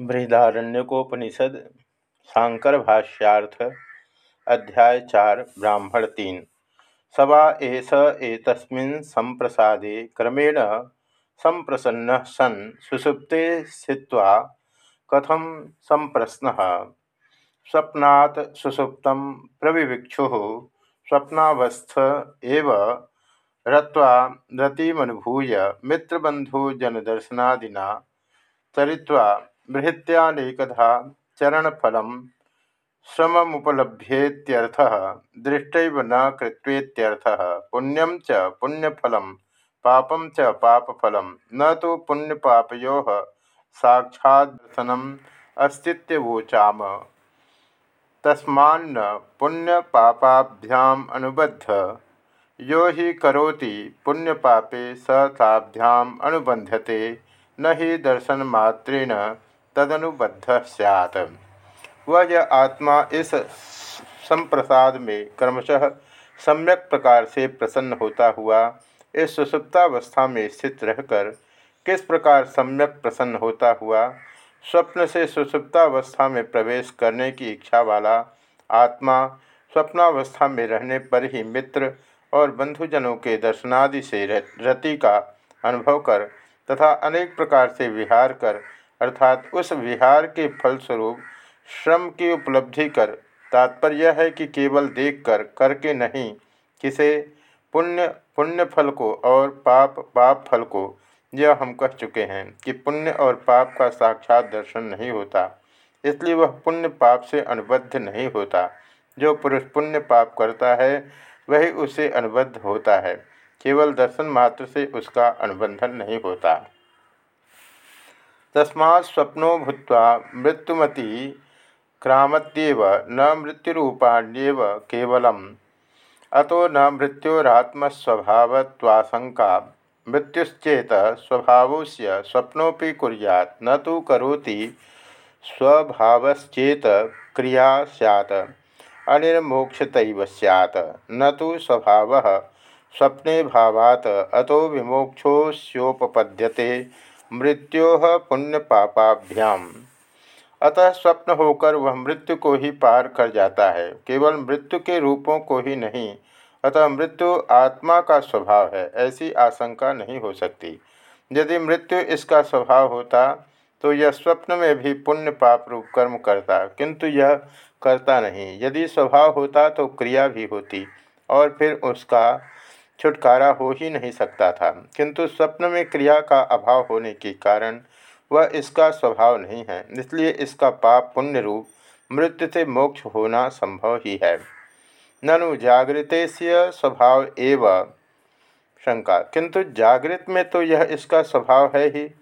बृहदारण्यकोपनिषद शांकर भाष्यार्थ अध्याय चार, ब्राह्मण तीन। सवा एस एतस्मिन् संप्रसादे क्रमेण संप्रसन्न सन् सुसुप्ते स्थित्वा कथम संप्रश्न स्वप्नात् सुसुप्त प्रविविक्षु, स्वप्नावस्थ एव रत्वा रतिमनुभूय मित्रबंधुजनदर्शनादिना चरित्वा बृहत्यानेकधा चरणफल श्रमुपलभ्येत्यर्थः दृष्टैव न कृत्वेत्यर्थः पुण्यम च पुण्यफलं पापम च पापफल न तो पुण्यपापयोः साक्षादर्शनम् अस्तित्वोचाम तस्मान्न पुण्यपापाभ्याम यो हि करोति पुण्यपापे स ताभ्याम अनुबंधते न ही दर्शन मात्रेण तदनुबद्ध सैत वह यह आत्मा इस संप्रसाद में क्रमशः सम्यक प्रकार से प्रसन्न होता हुआ, इस सुसुप्तावस्था में स्थित रहकर किस प्रकार सम्यक प्रसन्न होता हुआ, स्वप्न से सुसुप्तावस्था में प्रवेश करने की इच्छा वाला आत्मा स्वप्नावस्था में रहने पर ही मित्र और बंधुजनों के दर्शनादि से रति का अनुभव कर तथा अनेक प्रकार से विहार कर अर्थात उस विहार के फलस्वरूप श्रम की उपलब्धि कर, तात्पर्य है कि केवल देखकर, करके नहीं, किसे? पुण्य पुण्य फल को और पाप पाप फल को। यह हम कह चुके हैं कि पुण्य और पाप का साक्षात दर्शन नहीं होता। इसलिए वह पुण्य पाप से अनुबद्ध नहीं होता। जो पुरुष पुण्य पाप करता है, वही उससे अनुबद्ध होता है। केवल दर्शन मात्र से उसका अनुबंधन नहीं होता। तस्मा स्वप्नो भूत मृत्युमती क्रामत्येव न मृत्युरूपाण्येव केवलम। अतो न मृत्योरात्मस्वभावत्वाशंका मृत्युश्चेत स्वभाव से स्वप्नोपि कुरियात, न तो करोति स्वभावश्चेत क्रिया सैत अनिर्मोक्षत सैत न तो स्वभाव स्वप्ने भावात, अतो विमोक्षोस्योपपद्यते मृत्यो पुण्य पापाभ्याम अतः स्वप्न होकर वह मृत्यु को ही पार कर जाता है। केवल मृत्यु के रूपों को ही नहीं, अतः मृत्यु आत्मा का स्वभाव है, ऐसी आशंका नहीं हो सकती। यदि मृत्यु इसका स्वभाव होता तो यह स्वप्न में भी पुण्य पाप रूप कर्म करता, किंतु यह करता नहीं। यदि स्वभाव होता तो क्रिया भी होती, और फिर उसका छुटकारा हो ही नहीं सकता था। किंतु स्वप्न में क्रिया का अभाव होने के कारण वह इसका स्वभाव नहीं है। इसलिए इसका पाप पुण्य रूप मृत्यु से मोक्ष होना संभव ही है। ननु जागृत स्वभाव एव शंका। किंतु जागृत में तो यह इसका स्वभाव है ही।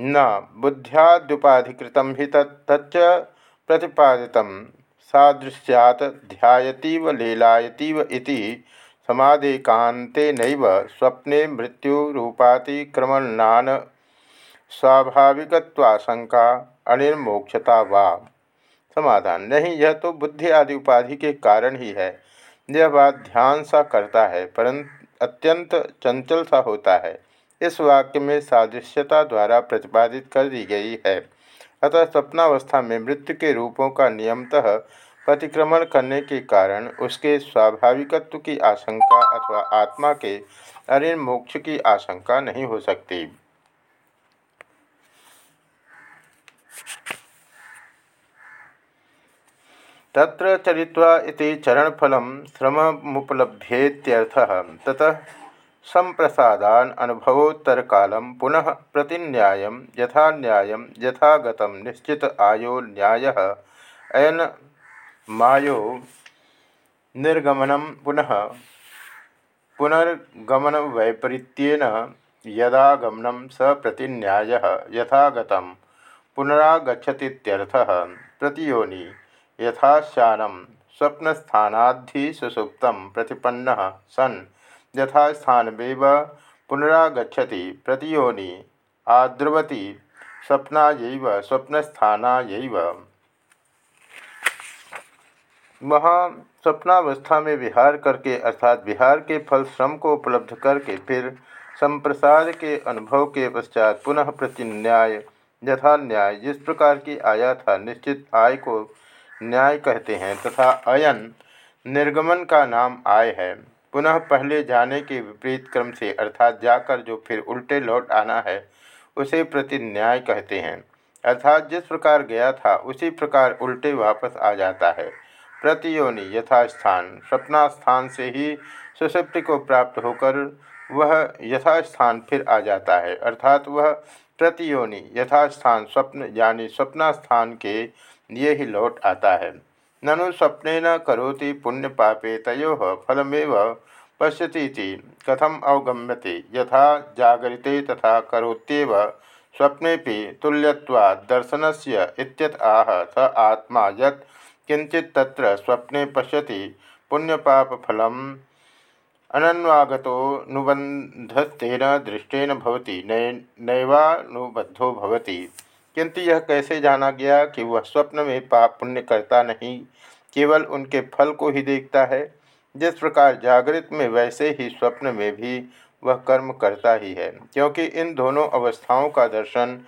न, बुद्ध्याद्युपाधिकृत ही तच्च प्रतिपादित। सादृश्यात ध्यातीव लीलायतीव इति समाधिकांते नैव स्वप्ने मृत्युरूपातिक्रमणान स्वाभाविकत्वाशंका अनिर्मोक्षता वा। समाधान नहीं, यह तो बुद्धि आदि उपाधि के कारण ही है। यह बात ध्यान सा करता है, परंतु अत्यंत चंचल सा होता है। इस वाक्य में सादृश्यता द्वारा प्रतिपादित कर दी गई है। अतः स्वप्नावस्था में मृत्यु के रूपों का नियमतः प्रतिक्रमण करने के कारण उसके स्वाभाविकत्व की आशंका अथवा आत्मा के अरिण मोक्ष की आशंका नहीं हो सकती। तत्र चरित्वा इति चरणफलं श्रममुपलभ्येत्यर्थः। ततः संप्रसादान अनुभवोत्तर कालम पुनः प्रतिन्याय यथा न्याय यथागत निश्चित आयो न्याय, अयन मायो निर्गमनम पुनः। पुनर्गमन वैपरीत्यन यदागमनम स प्रतिन्याय यथागत। पुनरागछतीत्यर्थः प्रतियोनि यथाश्यानम स्वप्नस्थानाद्धि सुसुप्त प्रतिपन्न सन्। यथास्थानमेव पुनरागछति प्रतियोनि आद्रवती। स्वप्नायैव, स्वप्नस्थानायैव। वहाँ स्वप्नावस्था में विहार करके, अर्थात विहार के फल श्रम को उपलब्ध करके, फिर संप्रसाद के अनुभव के पश्चात पुनः प्रतिन्याय यथा न्याय जिस प्रकार की आया था, निश्चित आय को न्याय कहते हैं, तथा अयन, निर्गमन का नाम आय है। पुनः पहले जाने के विपरीत क्रम से, अर्थात जाकर जो फिर उल्टे लौट आना है, उसे प्रति न्याय कहते हैं। अर्थात जिस प्रकार गया था, उसी प्रकार उल्टे वापस आ जाता है। प्रतियोनि यथास्थान स्वप्नास्थान से ही सुसुप्ति को प्राप्त होकर वह यथास्थान फिर आ जाता है। अर्थात वह प्रतियोनि यथास्थान स्वप्न यानी स्वप्नास्थान के लिए ही लौट आता है। ननु स्वप्न न करोति पुण्य पापे तयो फलमेव पश्यती कथम अवगम्यते, यथा जागरिते तथा करोत्येव स्वप्ने तुल्यवाद दर्शन से आह स आत्मा यत् किंचित तत्र स्वप्ने पश्यति पुण्यपापफलम। अनन्वागतोनुबंधस्तेन दृष्टेन भवति नैवानुबद्धो भवति। किंतु यह कैसे जाना गया कि वह स्वप्न में पाप पुण्य करता नहीं, केवल उनके फल को ही देखता है। जिस प्रकार जागृत में वैसे ही स्वप्न में भी वह कर्म करता ही है, क्योंकि इन दोनों अवस्थाओं का दर्शन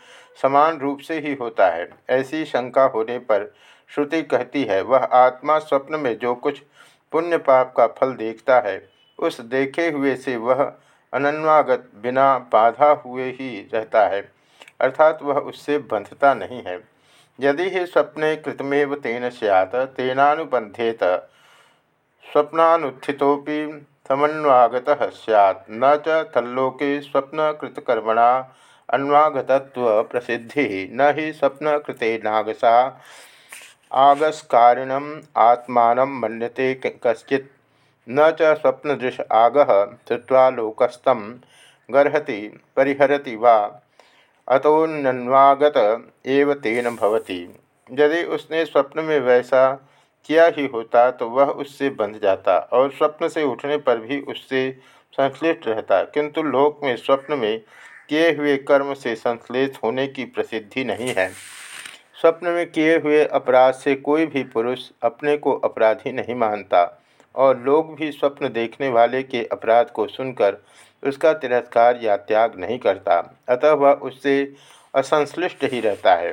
समान रूप से ही होता है। ऐसी शंका होने पर श्रुति कहती है, वह आत्मा स्वप्न में जो कुछ पुण्य पाप का फल देखता है, उस देखे हुए से वह अनन्वागत बिना बाधा हुए ही रहता है, अर्थात वह उससे बंधता नहीं है। यदि ही स्वप्ने कृतमेव तेन सैत तेनाबंधेत स्वप्नानुत्थितोपि समन्वागत सैत् न च तल्लोके स्वप्नकृतकर्मणा अन्वागतत्व प्रसिद्धि न ही स्वप्नकृते नागसा आगस्कारिणम आत्मा मनते कश्चित। न च स्वप्नदृश आग श्रुवा लोकस्तम गर्हति, परिहरति वा। अतोन्वागत एव तेन भवति। यदि उसने स्वप्न में वैसा किया ही होता तो वह उससे बंध जाता और स्वप्न से उठने पर भी उससे संश्लिष्ट रहता। किंतु लोक में स्वप्न में किए हुए कर्म से संश्लेष होने की प्रसिद्धि नहीं है। स्वप्न में किए हुए अपराध से कोई भी पुरुष अपने को अपराधी नहीं मानता और लोग भी स्वप्न देखने वाले के अपराध को सुनकर उसका तिरस्कार या त्याग नहीं करता। अतः वह उससे असंश्लिष्ट ही रहता है।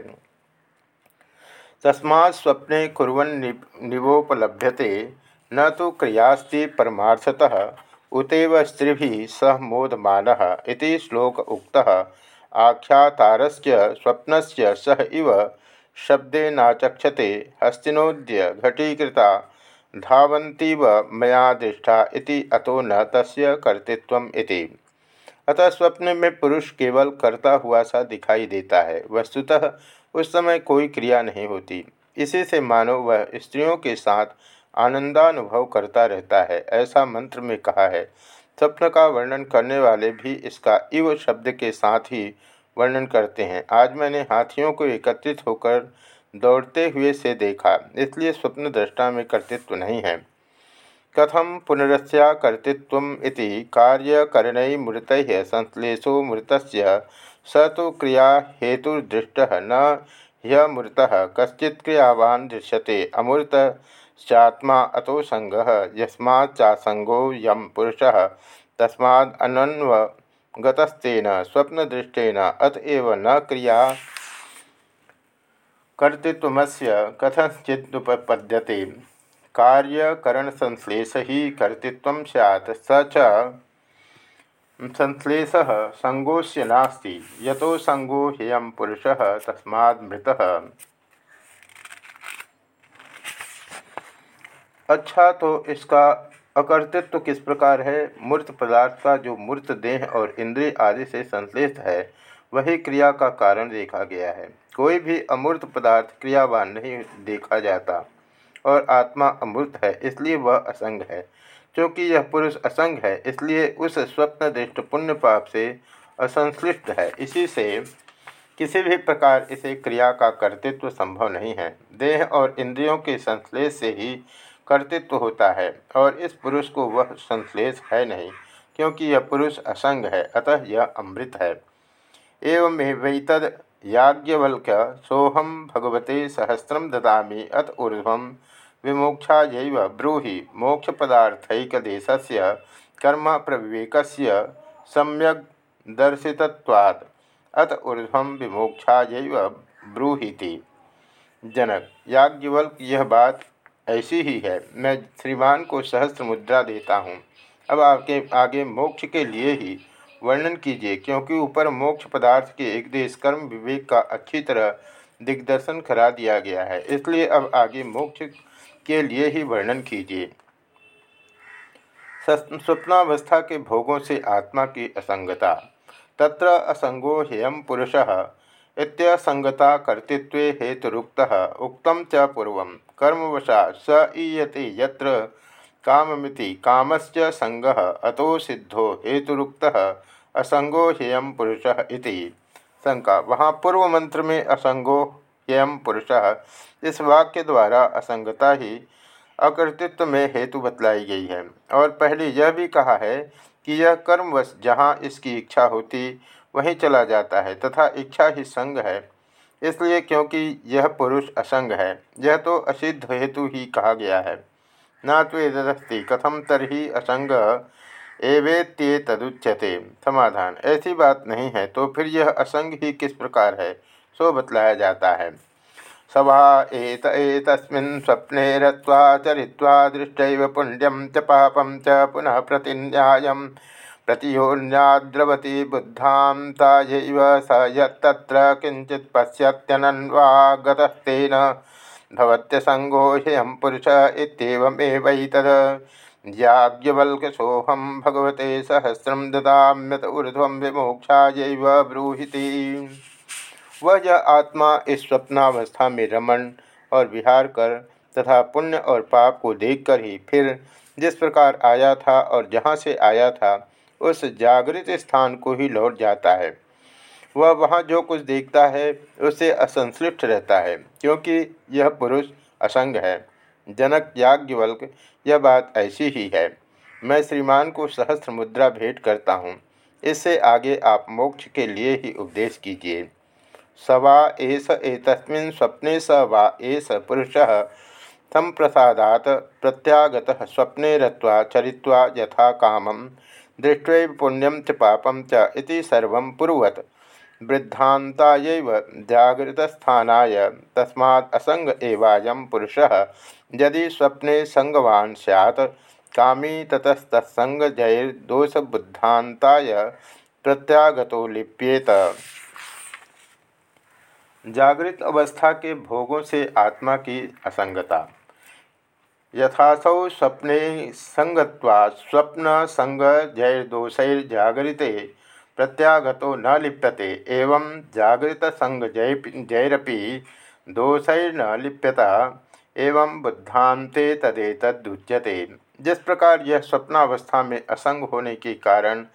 तस्मा स्वप्ने कुरन निवोपलभ्यते, न तो क्रियास्ति परमार्थतः, उतव स्त्री सह मोदमान श्लोक उक्त, आख्यातारस्य स्वप्नस्य सह इव शब्देनाचक्षते हस्तिनोद्य घटीकृता धावंतीव मया दृष्टा इति अतो न तस्य कर्तृत्व इति। अतः स्वप्न में पुरुष केवल करता हुआ सा दिखाई देता है, वस्तुतः उस समय कोई क्रिया नहीं होती। इसी से मानो वह स्त्रियों के साथ आनंदानुभव करता रहता है, ऐसा मंत्र में कहा है। स्वप्न का वर्णन करने वाले भी इसका इव शब्द के साथ ही वर्णन करते हैं। आज मैंने हाथियों को एकत्रित होकर दौड़ते हुए से देखा, इसलिए स्वप्न दृष्टा में कर्तृत्व नहीं है। कथम पुनरस्या कर्तृत्व कार्यकरण मृत संश्लेषो मृत से स तो क्रिया हेतुदृष्ट न ह्यमृत, कश्चित् क्रियावान दृश्यते अमृत चात्मा अतो संग यस्माच्चासंगो यम पुरुष तस्मादन्वगतस्तेन स्वप्नदृष्टेन अतएव न क्रिया। कर्तृत्वस्य कार्यकरण संश्लेष ही कर्तृत्व सैत् स च संश्लेष संगोस्य नास्ति, यतो संगो ह्ययम पुरुष तस्मा मृत। अच्छा तो इसका अकर्तृत्व किस प्रकार है? मूर्त पदार्थ का जो मूर्त देह और इंद्रिय आदि से संश्लेष है, वही क्रिया का कारण देखा गया है। कोई भी अमूर्त पदार्थ क्रियावान नहीं देखा जाता, और आत्मा अमूर्त है, इसलिए वह असंग है। क्योंकि यह पुरुष असंग है, इसलिए उस स्वप्न दृष्ट पुण्य पाप से असंश्लिष्ट है। इसी से किसी भी प्रकार इसे क्रिया का कर्तृत्व संभव नहीं है। देह और इंद्रियों के संश्लेष से ही कर्तृत्व होता है और इस पुरुष को वह संश्लेष है नहीं, क्योंकि यह पुरुष असंग है, अतः यह अमृत है। एवं वैतद याज्ञवल्क्य सोहम भगवते सहस्रम ददा अत ऊर्ध विमोक्षा ब्रूहि मोक्षपदार्थकदेश कर्म प्रविवेक सम्यक अत ऊर्ध्व विमोक्षा ब्रूहिति। जनक याज्ञवल्क यह बात ऐसी ही है। मैं श्रीमान को सहस्त्र मुद्रा देता हूँ। अब आपके आगे मोक्ष के लिए ही वर्णन कीजिए, क्योंकि ऊपर मोक्ष पदार्थ के एक देश कर्म विवेक का अच्छी तरह दिग्दर्शन करा दिया गया है। इसलिए अब आगे मोक्ष के लिए ही वर्णन कीजिए। स्वप्नावस्था के भोगों से आत्मा की असंगता। तत्र असंगो हेयम पुरुष, इत्यसंगता कर्तृत्व हेतुरुक्त उक्तम च पूर्व कर्मवशा स ईयते यत्र काममिति कामश्च संग अतो सिद्धो हेतुरुक्त असंगो हेयम पुरुष इति। शंका। वहाँ पूर्व मंत्र में असंगो हेयम पुरुष इस वाक्य द्वारा असंगता ही अकर्तृत्व में हेतु बतलाई गई है। और पहले यह भी कहा है कि यह कर्मवश जहाँ इसकी इच्छा होती, वहीं चला जाता है, तथा इच्छा ही संग है। इसलिए क्योंकि यह पुरुष असंग है, यह तो असिद्ध हेतु ही कहा गया है। न तो कथम तरही असंग एवेत्ये तदुच्यते समाधान, ऐसी बात नहीं है तो फिर यह असंग ही किस प्रकार है, सो बतलाया जाता है। सवा एत, एतस्मिन् स्वप्ने रत्वा चरित्वा दृष्टैव पुण्यम च पापम च पुनः प्रतिन्यायम्। प्रतियोन्याद्रवती बुद्धान्तायैव स यत्र किंचित पश्यत्यनन्वागतस्तेन। भवत्यसंगो ह्ययं पुरुष इत्येवमेवैतद्। याज्ञवल्क्यसोऽहं भगवते सहस्रं ददाम्यत ऊर्ध्वं विमोक्षायैव ब्रूहिति। वह यह आत्मा इस स्वप्नावस्था में रमण और विहार कर तथा पुण्य और पाप को देखकर ही फिर जिस प्रकार आया था और जहाँ से आया था उस जागृत स्थान को ही लौट जाता है। वह वहाँ जो कुछ देखता है, उसे असंश्लिष्ट रहता है, क्योंकि यह पुरुष असंग है। जनक याज्ञवल्क, यह बात ऐसी ही है। मैं श्रीमान को सहस्त्र मुद्रा भेंट करता हूँ। इससे आगे आप मोक्ष के लिए ही उपदेश कीजिए। स वा एस एतस्मिन् स्वप्ने स वा एस पुरुष संप्रसादात प्रत्यागत स्वप्ने रत्वा चरित्वा यथा कामम। दृष्टि पुण्यम च पापम च इति सर्वं पुरवत वृद्धान्तायैव जागृतस्थानाय असंग एवायं पुरुषः। यदि स्वप्ने संगवान् स्यात्, कामी ततस्तत्संगजैर्दोषबुद्धान्ताय प्रत्यागतो लिप्येत। जागृत अवस्था के भोगों से आत्मा की असंगता। यथासौ स्वप्ने संगत्वा स्वप्न संग जैर्दोषैर्जागृते प्रत्यागतो न लिप्यते, एवं जागृत संग जय जैरपि दोषैर्न लिप्यता, एवं बुद्धांते तदेतुच्यते जिस प्रकार यह स्वप्नावस्था में असंग होने के कारण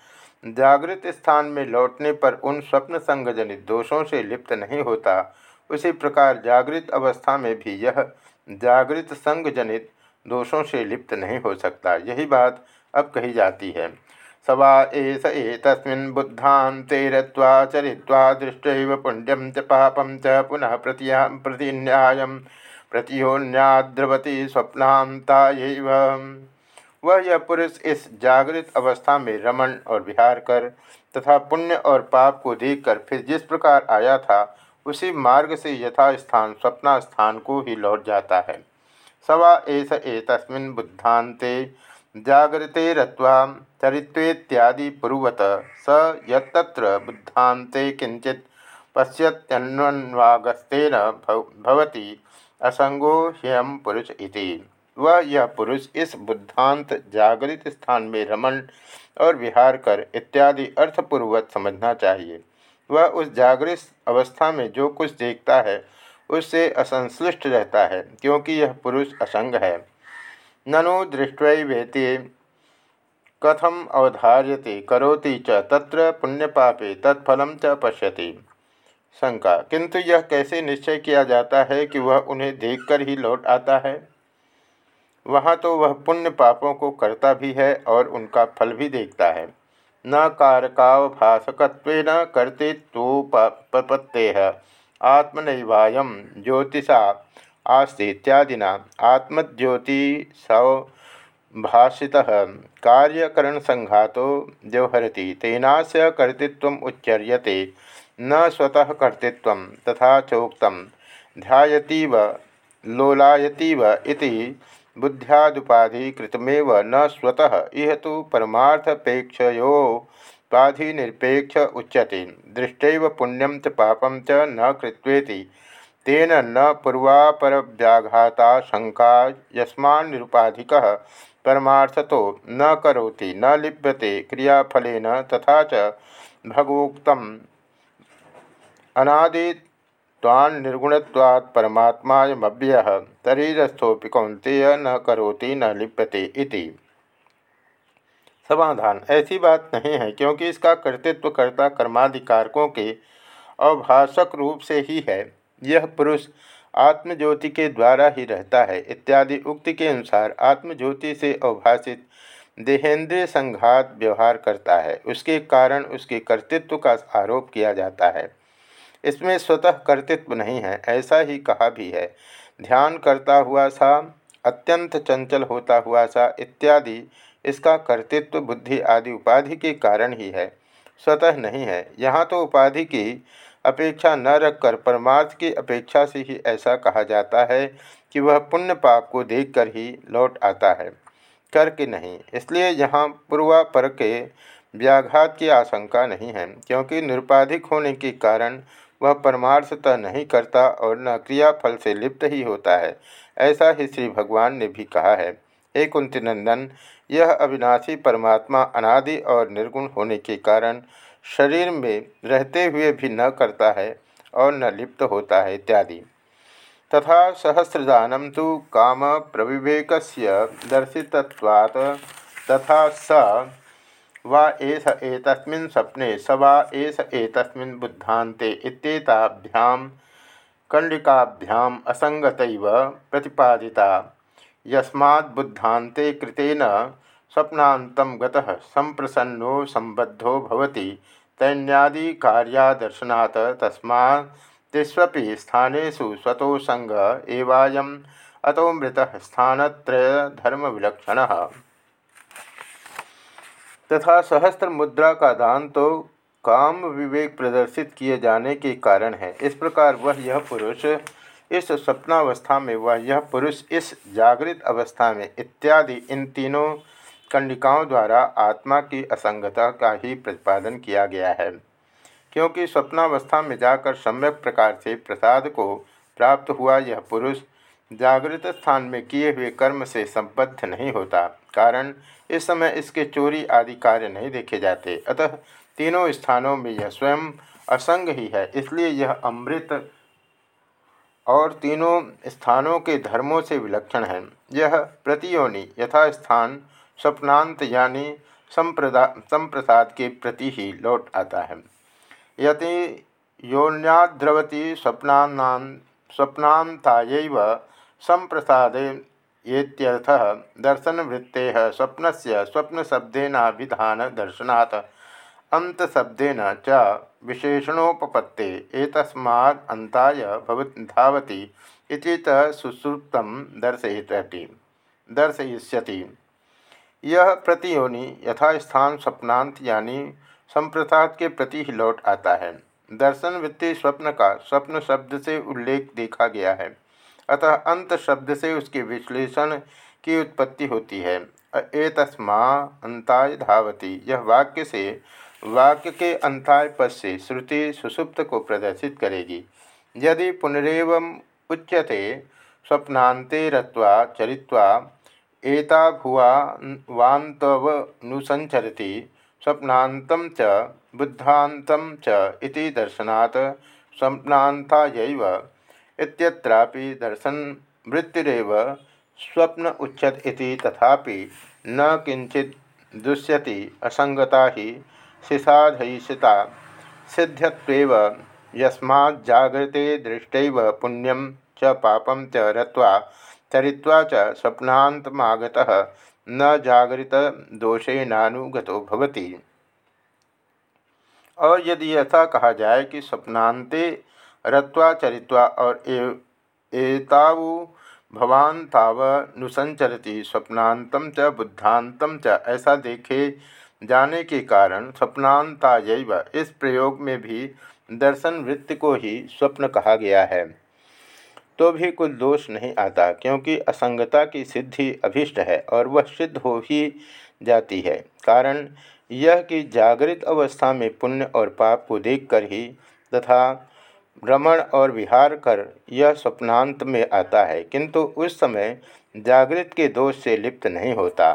जागृत स्थान में लौटने पर उन स्वप्न संग जनित दोषों से लिप्त नहीं होता, उसी प्रकार जागृत अवस्था में भी यह जागृत संग जनित दोषों से लिप्त नहीं हो सकता। यही बात अब कही जाती है। सवा एस एतस्मिन् बुद्धान्ते रत्वा चरित्वा दृष्ट पुण्यम च पापम च पुनः प्रतिया प्रतिन्यायम प्रतियोन्याद्रवती स्वप्नाता वह यह पुरुष इस जागृत अवस्था में रमण और विहार कर तथा पुण्य और पाप को देखकर फिर जिस प्रकार आया था, उसी मार्ग से यथा स्थान स्वप्ना स्थान को ही लौट जाता है। सवा एस एतस्मिन् बुद्धान्ते जागृते रत्वा चरित्वेत्यादि पुर्वत स यत्र बुद्धान्ते किंचित पश्यत्यन्वागस्तेन भवति असंगो ह्यम पुरुष इति। वह यह पुरुष इस बुद्धांत जागृत स्थान में रमण और विहार कर इत्यादि अर्थपूर्वक समझना चाहिए। वह उस जागृत अवस्था में जो कुछ देखता है उससे असंश्लिष्ट रहता है, क्योंकि यह पुरुष असंग है। ननु दृष्टि कथम अवधार्यते, करोति च तत्र पुण्यपापे तत्फल च पश्यति। शंका, किंतु यह कैसे निश्चय किया जाता है कि वह उन्हें देखकर ही लौट आता है? वहाँ तो वह पुण्य पापों को करता भी है और उनका फल भी देखता है। न कारकावभाषक कर्तृत्वोपत्ते आत्मनैवायम ज्योतिषा आस्ति इत्यादिना आत्मज्योतिषभाषितः कार्यकरण संघातो व्यवहरति। तेनास्य कर्तृत्व उच्चर्यते, न स्वतः कर्तृत्व तथा चोक्त ध्यातीव लोलायतीव इति बुद्ध्यादुपाधिकृतमेव न स्वतः, इह तो परमार्थपेक्षयोपाधिनिरपेक्ष उच्यते। दृष्टैव पुण्यम च पापम च न कृत्वेति। तेन न पूर्वापरव्याघाता शंका यस्मान्निरुपाधिक। परमार्थतो न करोति, न लिप्यते, क्रियाफलेन तथा च भगवोक्त अनादि तान्निर्गुणत्वात् परमात्मायमव्ययः। न करोति, न लिप्यते इति। समाधान। ऐसी बात नहीं है, क्योंकि इसका कर्तृत्व कर्ता कर्माधिकारकों के अभाषक रूप से ही है। यह पुरुष आत्मज्योति के द्वारा ही रहता है। इत्यादि उक्ति के अनुसार आत्मज्योति से अवभाषित देहेंद्रिय संघात व्यवहार करता है। उसके कारण उसके कर्तृत्व का आरोप किया जाता है। इसमें स्वतः कर्तृत्व नहीं है, ऐसा ही कहा भी है। ध्यान करता हुआ सा, अत्यंत चंचल होता हुआ सा, इत्यादि इसका कर्तृत्व, बुद्धि आदि उपाधि के कारण ही है, स्वतः नहीं है। यहाँ तो उपाधि की अपेक्षा न रखकर परमार्थ की अपेक्षा से ही ऐसा कहा जाता है कि वह पुण्य पाप को देखकर ही लौट आता है। करके नहीं, इसलिए यहाँ पूर्वापर के व्याघात की आशंका नहीं है, क्योंकि निरुपाधिक होने के कारण वह परमार्थतः नहीं करता और न क्रियाफल से लिप्त ही होता है, ऐसा ही श्री भगवान ने भी कहा है। हे कुंतीनंदन यह अविनाशी परमात्मा अनादि और निर्गुण होने के कारण शरीर में रहते हुए भी न करता है और न लिप्त होता है इत्यादि। तथा सहस्रदानम तो काम प्रविवेक दर्शित्वात् तथा स वा एष एतस्मिन् स्वप्ने, स वा एष एतस्मिन् बुद्धान्ते इत्येताभ्यां कंडिकाभ्याम् असङ्गतैव प्रतिपादिता। यस्मात् बुद्धान्ते कृतेन स्वप्नान्तं गतः सम्प्रसन्नो सम्बद्धो भवति। तैन्यादि कार्यादर्शनात् तस्मात् तिष्वपि स्थानेषु स्वतो संग एवायम् अतो मृतः स्थानत्रयधर्मविलक्षणः तथा सहस्त्र मुद्रा का दान तो काम विवेक प्रदर्शित किए जाने के कारण है। इस प्रकार वह यह पुरुष इस स्वप्नावस्था में वह यह पुरुष इस जागृत अवस्था में इत्यादि इन तीनों कंडिकाओं द्वारा आत्मा की असंगता का ही प्रतिपादन किया गया है। क्योंकि स्वप्नावस्था में जाकर सम्यक प्रकार से प्रसाद को प्राप्त हुआ यह पुरुष जागृत स्थान में किए हुए कर्म से संबद्ध नहीं होता, कारण इस समय इसके चोरी आदि कार्य नहीं देखे जाते। अतः तीनों स्थानों में यह स्वयं असंग ही है, इसलिए यह अमृत और तीनों स्थानों के धर्मों से विलक्षण है। यह प्रतियोनि यथा स्थान स्वप्नांत यानी संप्रदा, संप्रसाद के प्रति ही लौट आता है। यति योन्याद्रवती स्वप्ना स्वप्नाताय संप्रसादे येत्यर्थः दर्शनवृत्ते स्वप्न से स्वप्नशब्देनाभिधान दर्शनात् अंतशब्देन च विशेषणोपपत्ते एतस्माद् धावती इति सुसुप्त दर्शयति दर्शयिष्यति। यह प्रतियोनि यथास्थान स्वप्नांत यानी संप्रसाद के प्रति ही लौट आता है। दर्शन वृत्ति स्वप्न का स्वप्न शब्द से उल्लेख देखा गया है। अतः अंत शब्द से उसके विश्लेषण की उत्पत्ति होती है। एतस्मा अंताय धावती। यह वाक्य से वाक्य के अंताय पद से श्रुति सुसुप्त को प्रदर्शित करेगी। यदि पुनरव उच्यते स्वप्नाते रत्वा चरित्वा, एता भुवा वान्तवनुसंचरति स्वप्नान्तं च बुद्धान्तं च इति दर्शनात् स्वप्नान्तायैव इत्यत्रापि दर्शन वृत्तिरव स्वप्न उच्यत इति तथापि न किंचित दुष्यति असंगता ही शिषाधयिषिता सिद्ध्यत्वेव यस्माजागृते दृष्टैव पुण्यम च पापम च रत्वा चरित्वा च स्वप्नान्तमागतः न जागृत दोषेनानुगतो भवति। और यदि ऐसा कहा जाए कि स्वप्नांते रत्वा चरित्वा और एतावु भवान तावनुसंचरती स्वप्नांतम च बुद्धांतम च, ऐसा देखे जाने के कारण स्वप्नांतायव इस प्रयोग में भी दर्शन वृत्ति को ही स्वप्न कहा गया है। तो भी कुछ दोष नहीं आता, क्योंकि असंगता की सिद्धि अभिष्ट है और वह सिद्ध हो ही जाती है। कारण यह कि जागृत अवस्था में पुण्य और पाप को देखकर ही तथा भ्रमण और विहार कर यह स्वप्नांत में आता है, किंतु उस समय जागृत के दोष से लिप्त नहीं होता।